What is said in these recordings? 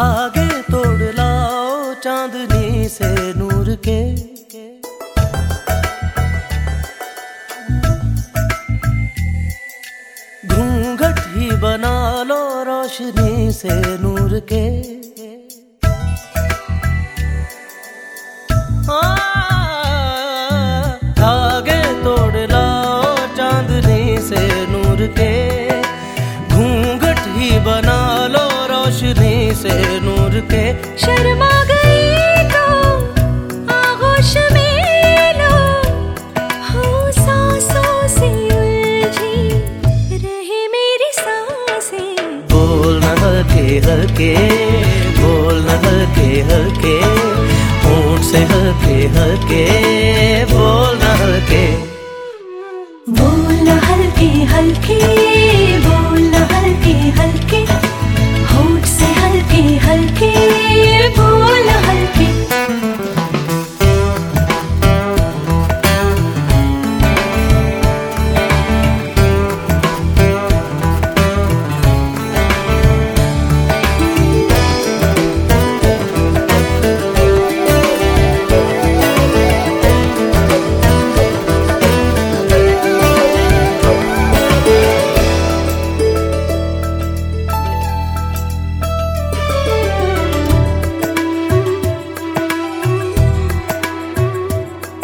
धागे तोड़ लाओ चांदनी से नूर के। घूंघट ही बना लो रोशनी से नूर के। शर्मा गई तो हो रहे मेरी साँसें। बोल हल्के बोल हल्के हल्के होंठ से हल्के हल्के।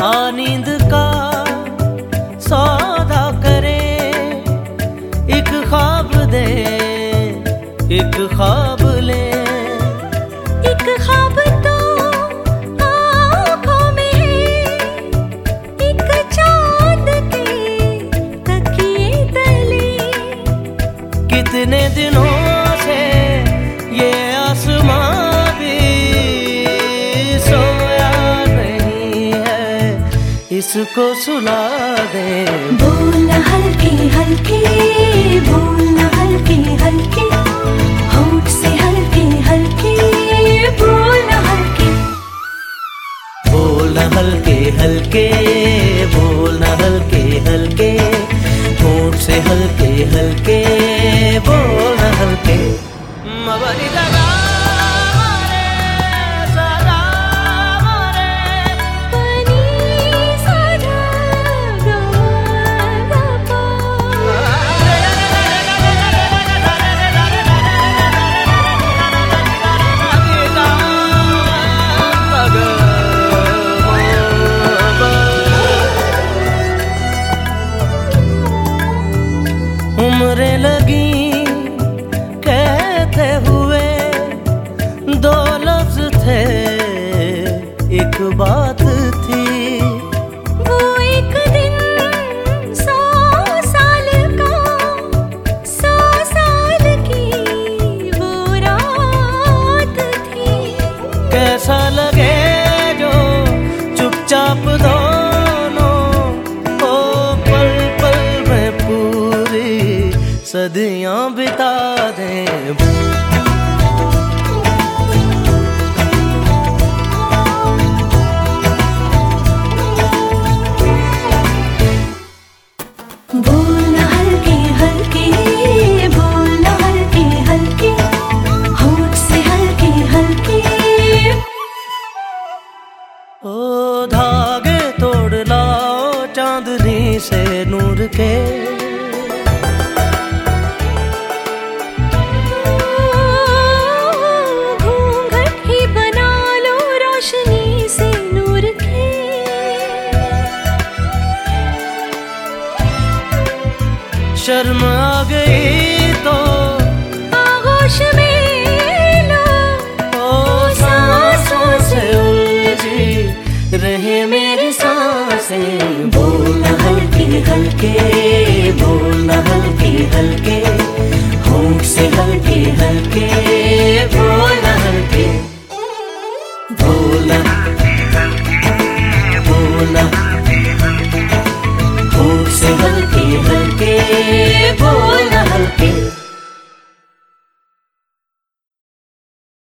आ नींद का सौदा करे। एक ख्वाब दे एक ख्वाब इसको सुला दे। भूल हल्की हल्की बोलना थे एक बात थी। वो एक दिन सौ साल का सौ साल की वो रात थी। कैसा लगे जो चुपचाप धागे तोड़ लाओ चांदनी से नूर के। शर्म आ गई तो। आगोश में ओ सांसों से उलझी रहे मेरी साँसें। बोल हल्के हल्के बोल हल्के हल्के होंठ से हल्के